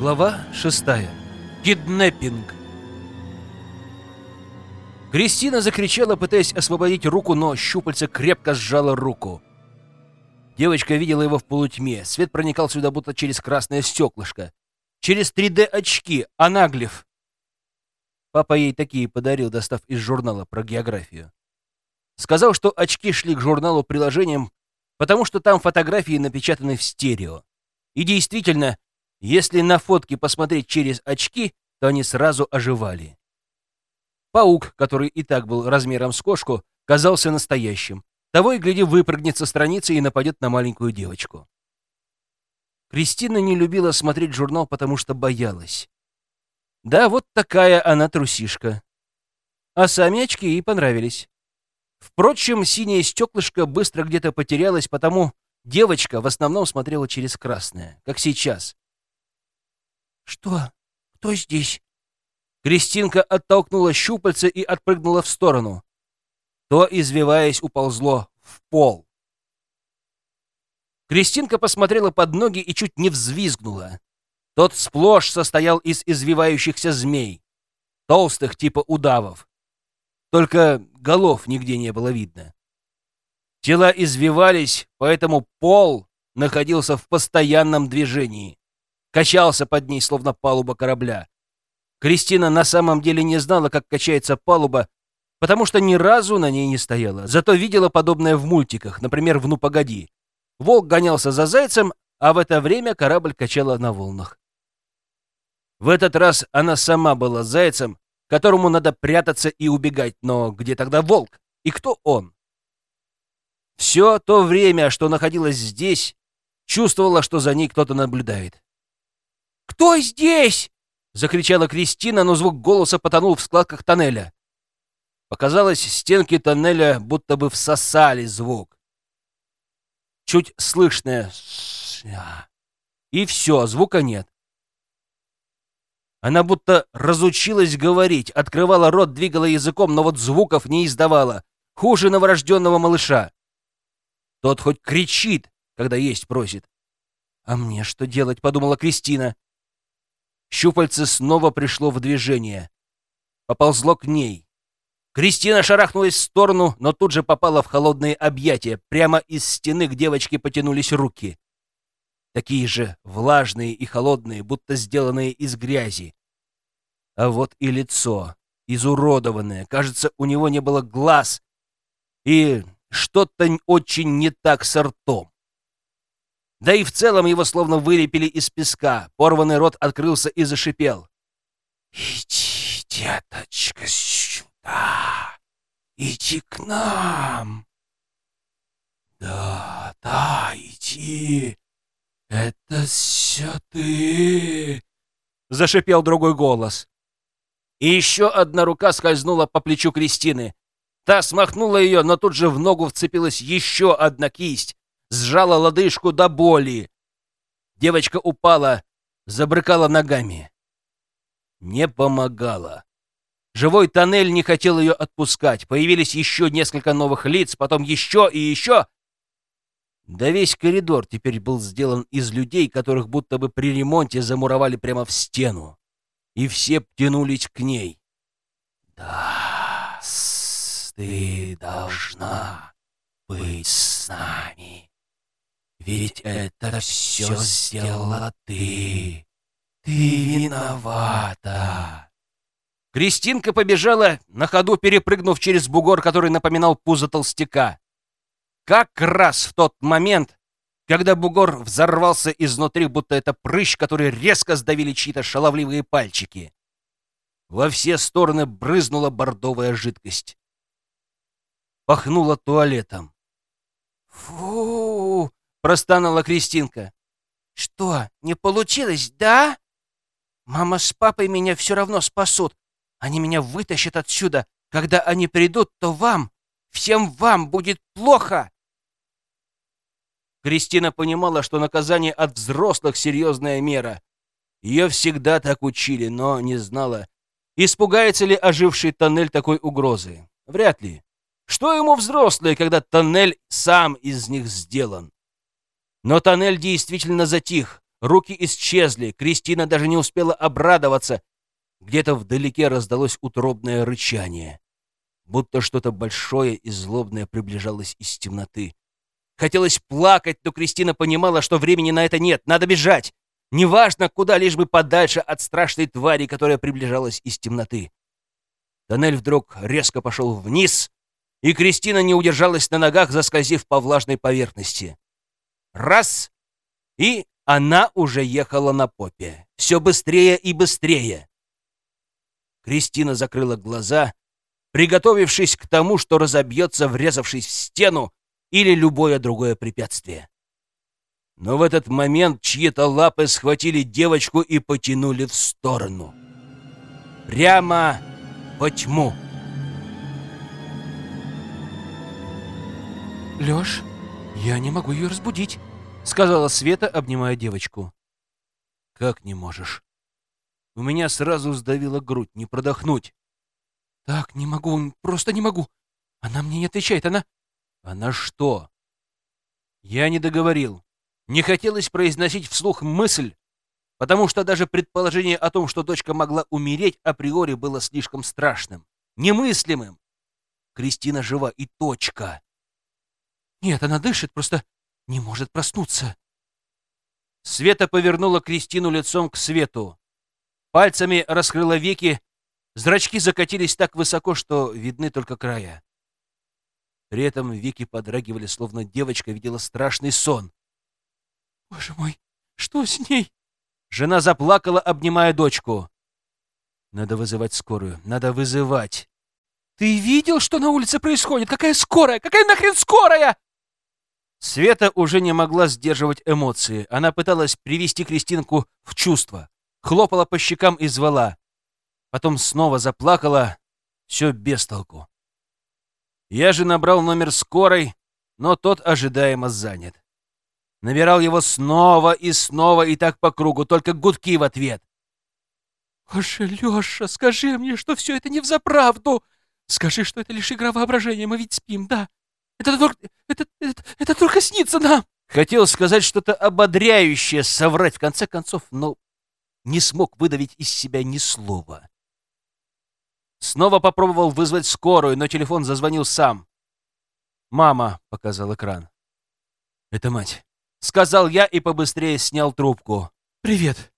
Глава шестая. Киднеппинг. Кристина закричала, пытаясь освободить руку, но щупальце крепко сжало руку. Девочка видела его в полутьме. Свет проникал сюда будто через красное стеклышко. Через 3D-очки, анаглиф. Папа ей такие подарил, достав из журнала про географию. Сказал, что очки шли к журналу приложением, потому что там фотографии напечатаны в стерео. И действительно, если на фотке посмотреть через очки, то они сразу оживали. Паук, который и так был размером с кошку, казался настоящим. Того и гляди выпрыгнет со страницы и нападет на маленькую девочку. Кристина не любила смотреть журнал, потому что боялась. Да, вот такая она трусишка. А сами очки ей понравились. Впрочем, синее стеклышко быстро где-то потерялось, потому девочка в основном смотрела через красное, как сейчас. «Что? Кто здесь?» Кристинка оттолкнула щупальце и отпрыгнула в сторону. То, извиваясь, уползло в пол. Кристинка посмотрела под ноги и чуть не взвизгнула. Тот сплошь состоял из извивающихся змей, толстых типа удавов. Только голов нигде не было видно. Тела извивались, поэтому пол находился в постоянном движении качался под ней, словно палуба корабля. Кристина на самом деле не знала, как качается палуба, потому что ни разу на ней не стояла. Зато видела подобное в мультиках, например, в «Ну, погоди». Волк гонялся за зайцем, а в это время корабль качала на волнах. В этот раз она сама была зайцем, которому надо прятаться и убегать, но где тогда волк? И кто он? Все то время, что находилась здесь, чувствовала, что за ней кто-то наблюдает. «Кто здесь?» — закричала Кристина, но звук голоса потонул в складках тоннеля. Показалось, стенки тоннеля будто бы всосали звук. Чуть слышное и все, звука нет. Она будто разучилась говорить, открывала рот, двигала языком, но вот звуков не издавала. Хуже новорожденного малыша. Тот хоть кричит, когда есть просит. «А мне что делать?» — подумала Кристина. Щупальце снова пришло в движение. Поползло к ней. Кристина шарахнулась в сторону, но тут же попала в холодные объятия. Прямо из стены к девочке потянулись руки. Такие же влажные и холодные, будто сделанные из грязи. А вот и лицо, изуродованное. Кажется, у него не было глаз. И что-то очень не так с ртом. Да и в целом его словно вылепили из песка. Порванный рот открылся и зашипел. «Иди, деточка, сюда! Иди к нам!» «Да, да, иди! Это все ты!» Зашипел другой голос. И еще одна рука скользнула по плечу Кристины. Та смахнула ее, но тут же в ногу вцепилась еще одна кисть сжала лодыжку до боли. Девочка упала, забрыкала ногами. Не помогала. Живой тоннель не хотел ее отпускать. Появились еще несколько новых лиц, потом еще и еще. Да весь коридор теперь был сделан из людей, которых будто бы при ремонте замуровали прямо в стену. И все тянулись к ней. «Да, ты должна быть с нами», ведь это все сделала ты. Ты виновата. Кристинка побежала, на ходу перепрыгнув через бугор, который напоминал пузо толстяка. Как раз в тот момент, когда бугор взорвался изнутри, будто это прыщ, который резко сдавили чьи-то шаловливые пальчики. Во все стороны брызнула бордовая жидкость. Пахнуло туалетом. «Фу!» — простонала Кристинка. «Что, не получилось, да? Мама с папой меня все равно спасут. Они меня вытащат отсюда. Когда они придут, то вам, всем вам будет плохо!» Кристина понимала, что наказание от взрослых — серьезная мера. Ее всегда так учили, но не знала, испугается ли оживший тоннель такой угрозы. Вряд ли. Что ему взрослые, когда тоннель сам из них сделан? Но тоннель действительно затих. руки исчезли, Кристина даже не успела обрадоваться. Где-то вдалеке раздалось утробное рычание, будто что-то большое и злобное приближалось из темноты. Хотелось плакать, но Кристина понимала, что времени на это нет, надо бежать. Неважно, куда, лишь бы подальше от страшной твари, которая приближалась из темноты. Тоннель вдруг резко пошел вниз, и Кристина не удержалась на ногах, заскользив по влажной поверхности. Раз! И она уже ехала на попе. Все быстрее и быстрее. Кристина закрыла глаза, приготовившись к тому, что разобьется, врезавшись в стену или любое другое препятствие. Но в этот момент чьи-то лапы схватили девочку и потянули в сторону. Прямо по тьму. Лёш, я не могу ее разбудить, — сказала Света, обнимая девочку. «Как не можешь? У меня сразу сдавила грудь, не продохнуть». «Так, не могу, просто не могу. Она мне не отвечает, она...» «Она что?» Я не договорил. Не хотелось произносить вслух мысль, потому что даже предположение о том, что дочка могла умереть, априори было слишком страшным, немыслимым. Кристина жива и точка. Нет, она дышит, просто не может проснуться. Света повернула Кристину лицом к свету. Пальцами раскрыла веки, зрачки закатились так высоко, что видны только края. При этом веки подрагивали, словно девочка видела страшный сон. «Боже мой, что с ней?» Жена заплакала, обнимая дочку. «Надо вызывать скорую, надо вызывать!» «Ты видел, что на улице происходит? Какая скорая? Какая нахрен скорая?» Света уже не могла сдерживать эмоции. Она пыталась привести Кристинку в чувство. Хлопала по щекам и звала. Потом снова заплакала. Все без толку. Я же набрал номер скорой, но тот ожидаемо занят. Набирал его снова и снова и так по кругу, только гудки в ответ. «Боже, Леша, скажи мне, что все это не взаправду! Скажи, что это лишь игра воображения, мы ведь спим, да? Это только, это, это, это только снится нам!» Хотел сказать что-то ободряющее, соврать в конце концов, но не смог выдавить из себя ни слова. Снова попробовал вызвать скорую, но телефон зазвонил сам. «Мама», — показал экран. «Это мать», — сказал я и побыстрее снял трубку. «Привет.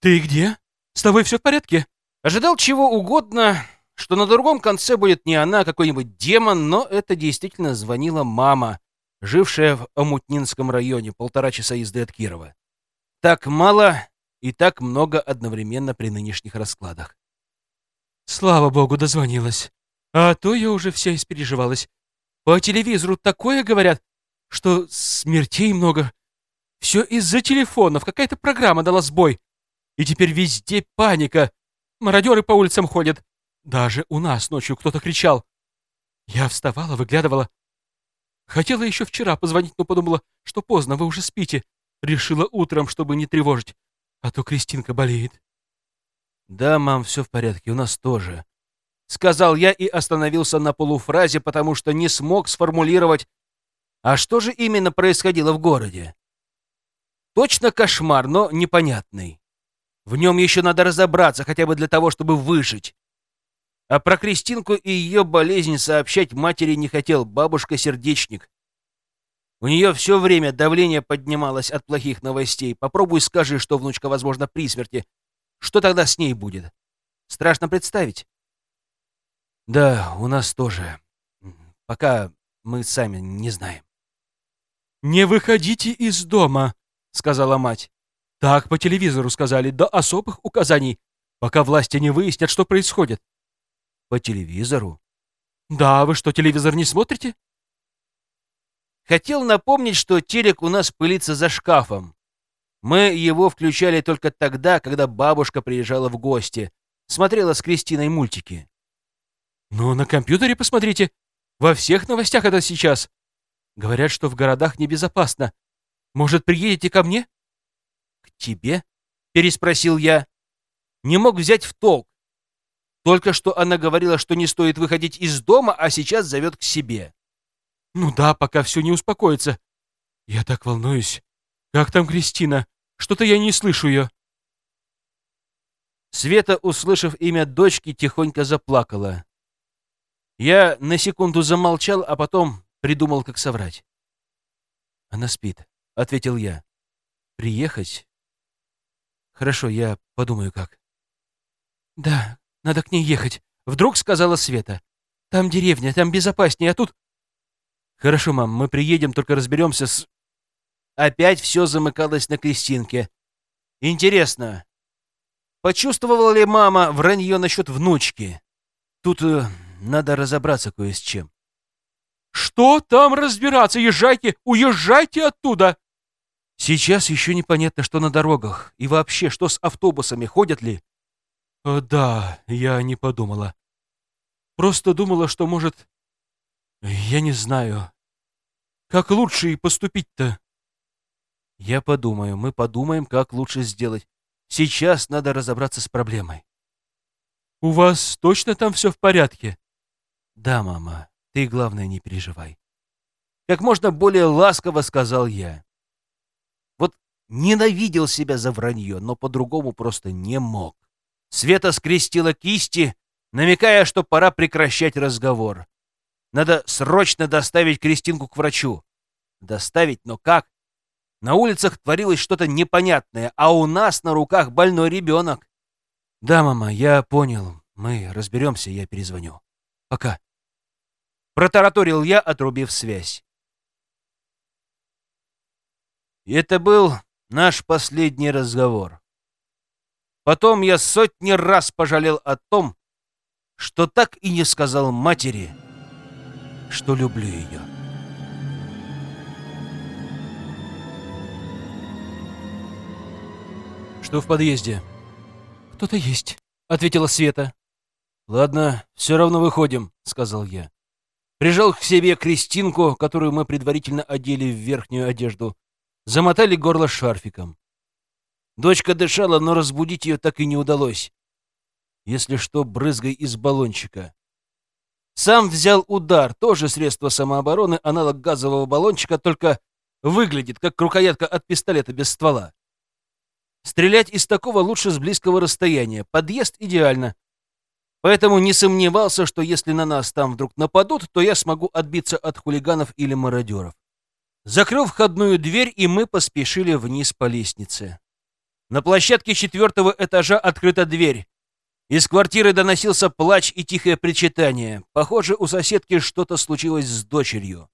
Ты где? С тобой все в порядке?» Ожидал чего угодно, что на другом конце будет не она, а какой-нибудь демон, но это действительно звонила мама, жившая в Амутнинском районе, полтора часа езды от Кирова. Так мало и так много одновременно при нынешних раскладах. Слава богу, дозвонилась. А то я уже вся испереживалась. По телевизору такое говорят, что смертей много. Все из-за телефонов, какая-то программа дала сбой. И теперь везде паника. Мародеры по улицам ходят. Даже у нас ночью кто-то кричал. Я вставала, выглядывала. Хотела еще вчера позвонить, но подумала, что поздно, вы уже спите. Решила утром, чтобы не тревожить. А то Кристинка болеет. «Да, мам, все в порядке, у нас тоже», — сказал я и остановился на полуфразе, потому что не смог сформулировать, а что же именно происходило в городе. Точно кошмар, но непонятный. В нем еще надо разобраться, хотя бы для того, чтобы выжить. А про Кристинку и ее болезнь сообщать матери не хотел бабушка-сердечник. У нее все время давление поднималось от плохих новостей. Попробуй скажи, что внучка, возможно, при смерти. Что тогда с ней будет? Страшно представить. Да, у нас тоже. Пока мы сами не знаем. «Не выходите из дома», — сказала мать. «Так по телевизору сказали, до особых указаний, пока власти не выяснят, что происходит. По телевизору? Да, вы что, телевизор не смотрите? Хотел напомнить, что телек у нас пылится за шкафом. Мы его включали только тогда, когда бабушка приезжала в гости, смотрела с Кристиной мультики. Ну, на компьютере посмотрите. Во всех новостях это сейчас. Говорят, что в городах небезопасно. Может, приедете ко мне? К тебе? Переспросил я. Не мог взять в толк. Только что она говорила, что не стоит выходить из дома, а сейчас зовет к себе. Ну да, пока все не успокоится. Я так волнуюсь. Как там Кристина? Что-то я не слышу ее. Света, услышав имя дочки, тихонько заплакала. Я на секунду замолчал, а потом придумал, как соврать. «Она спит», — ответил я. «Приехать?» «Хорошо, я подумаю, как». «Да, надо к ней ехать», — вдруг сказала Света. «Там деревня, там безопаснее, а тут...» «Хорошо, мам, мы приедем, только разберемся с...» Опять все замыкалось на Кристинке. «Интересно, почувствовала ли мама вранье насчет внучки? Тут э, надо разобраться кое с чем». «Что там разбираться? Езжайте, уезжайте оттуда!» «Сейчас еще непонятно, что на дорогах. И вообще, что с автобусами, ходят ли?» О, «Да, я не подумала. Просто думала, что, может, я не знаю. Как лучше и поступить-то?» «Я подумаю, мы подумаем, как лучше сделать. Сейчас надо разобраться с проблемой». «У вас точно там все в порядке?» «Да, мама, ты, главное, не переживай». Как можно более ласково сказал я. Вот ненавидел себя за вранье, но по-другому просто не мог. Света скрестила кисти, намекая, что пора прекращать разговор. Надо срочно доставить Кристинку к врачу. Доставить, но как? На улицах творилось что-то непонятное, а у нас на руках больной ребенок. Да, мама, я понял. Мы разберемся, я перезвоню. Пока. Протараторил я, отрубив связь. Это был наш последний разговор. Потом я сотни раз пожалел о том, что так и не сказал матери, что люблю ее. Что в подъезде? «Кто-то есть», — ответила Света. «Ладно, все равно выходим», — сказал я. Прижал к себе Кристинку, которую мы предварительно одели в верхнюю одежду. Замотали горло шарфиком. Дочка дышала, но разбудить ее так и не удалось. Если что, брызгай из баллончика. Сам взял удар, тоже средство самообороны, аналог газового баллончика, только выглядит как рукоятка от пистолета без ствола. Стрелять из такого лучше с близкого расстояния. Подъезд идеально. Поэтому не сомневался, что если на нас там вдруг нападут, то я смогу отбиться от хулиганов или мародеров. Закрыл входную дверь, и мы поспешили вниз по лестнице. На площадке четвертого этажа открыта дверь. Из квартиры доносился плач и тихое причитание. Похоже, у соседки что-то случилось с дочерью.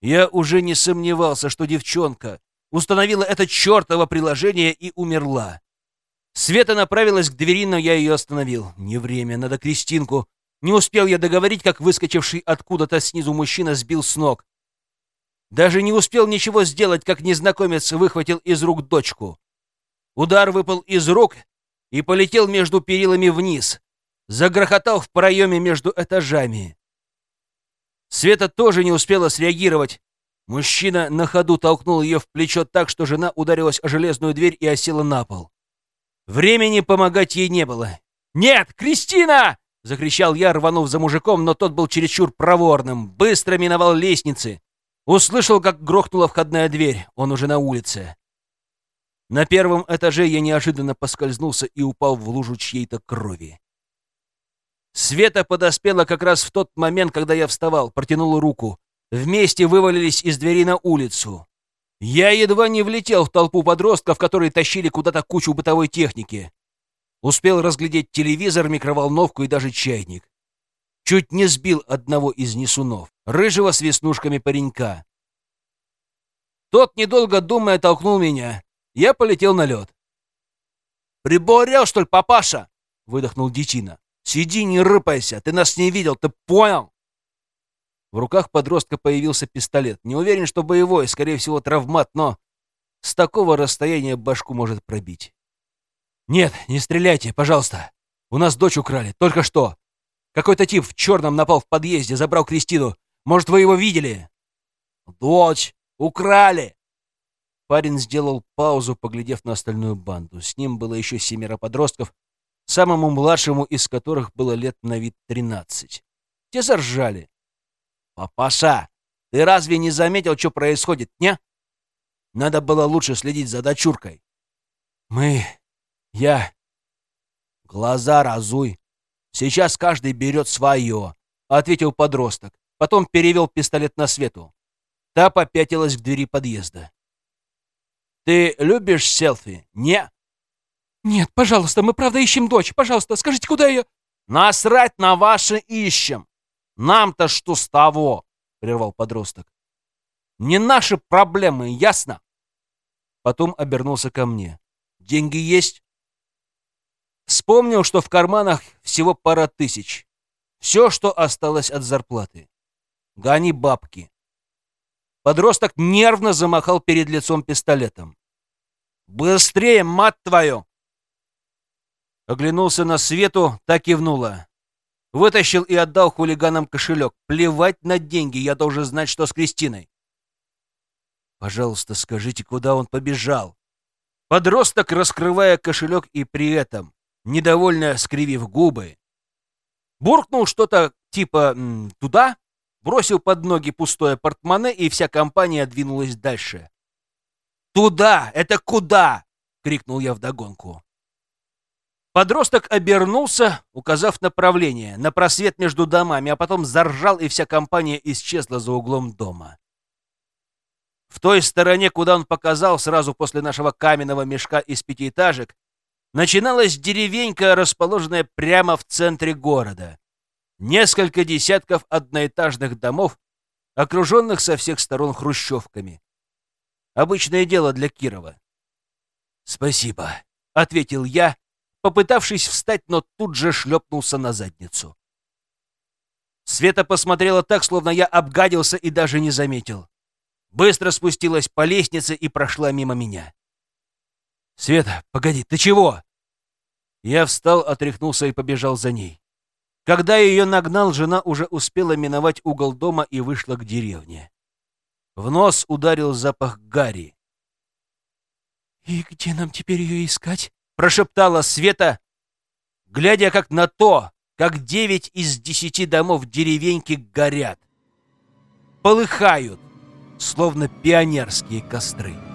Я уже не сомневался, что девчонка установила это чертово приложение и умерла. Света направилась к двери, но я ее остановил. Не время, надо Кристинку. Не успел я договорить, как выскочивший откуда-то снизу мужчина сбил с ног. Даже не успел ничего сделать, как незнакомец выхватил из рук дочку. Удар выпал из рук и полетел между перилами вниз. Загрохотал в проеме между этажами. Света тоже не успела среагировать. Мужчина на ходу толкнул ее в плечо так, что жена ударилась о железную дверь и осела на пол. Времени помогать ей не было. «Нет, Кристина!» — закричал я, рванув за мужиком, но тот был чересчур проворным, быстро миновал лестницы. Услышал, как грохнула входная дверь. Он уже на улице. На первом этаже я неожиданно поскользнулся и упал в лужу чьей-то крови. Света подоспела как раз в тот момент, когда я вставал, протянула руку. Вместе вывалились из двери на улицу. Я едва не влетел в толпу подростков, которые тащили куда-то кучу бытовой техники. Успел разглядеть телевизор, микроволновку и даже чайник. Чуть не сбил одного из несунов, рыжего с веснушками паренька. Тот, недолго думая, толкнул меня. Я полетел на лед. «Приборел, что ли, папаша?» — выдохнул детина. «Сиди, не рыпайся, ты нас не видел, ты понял?» В руках подростка появился пистолет. Не уверен, что боевой, скорее всего, травмат, но с такого расстояния башку может пробить. «Нет, не стреляйте, пожалуйста. У нас дочь украли, только что. Какой-то тип в черном напал в подъезде, забрал Кристину. Может, вы его видели?» «Дочь! Украли!» Парень сделал паузу, поглядев на остальную банду. С ним было еще семеро подростков, самому младшему из которых было лет на вид тринадцать. Те заржали. «Папаша, ты разве не заметил, что происходит, не? Надо было лучше следить за дочуркой». Мы... Я... Глаза разуй. Сейчас каждый берет свое, — ответил подросток. Потом перевел пистолет на свету. Та попятилась к двери подъезда. «Ты любишь селфи?» «Не?» «Нет, пожалуйста, мы правда ищем дочь. Пожалуйста, скажите, куда ее...» «Насрать на ваше ищем! Нам-то что с того?» — прервал подросток. «Не наши проблемы, ясно?» Потом обернулся ко мне. «Деньги есть?» Вспомнил, что в карманах всего пара тысяч. Все, что осталось от зарплаты. Гони бабки. Подросток нервно замахал перед лицом пистолетом. «Быстрее, мать твою!» Оглянулся на Свету, так кивнула. Вытащил и отдал хулиганам кошелек. Плевать на деньги, я должен знать, что с Кристиной. Пожалуйста, скажите, куда он побежал? Подросток, раскрывая кошелек и при этом, недовольно скривив губы, буркнул что-то типа «туда», бросил под ноги пустое портмоне, и вся компания двинулась дальше. «Туда! Это куда?» — крикнул я вдогонку. Подросток обернулся, указав направление, на просвет между домами, а потом заржал, и вся компания исчезла за углом дома. В той стороне, куда он показал сразу после нашего каменного мешка из пятиэтажек, начиналась деревенька, расположенная прямо в центре города. Несколько десятков одноэтажных домов, окруженных со всех сторон хрущевками. Обычное дело для Кирова. «Спасибо», — ответил я, попытавшись встать, но тут же шлепнулся на задницу. Света посмотрела так, словно я обгадился и даже не заметил. Быстро спустилась по лестнице и прошла мимо меня. «Света, погоди, ты чего?» Я встал, отряхнулся и побежал за ней. Когда ее нагнал, жена уже успела миновать угол дома и вышла к деревне. В нос ударил запах гари. «И где нам теперь ее искать?» — прошептала Света, глядя как на то, как девять из десяти домов деревеньки горят. Полыхают, словно пионерские костры.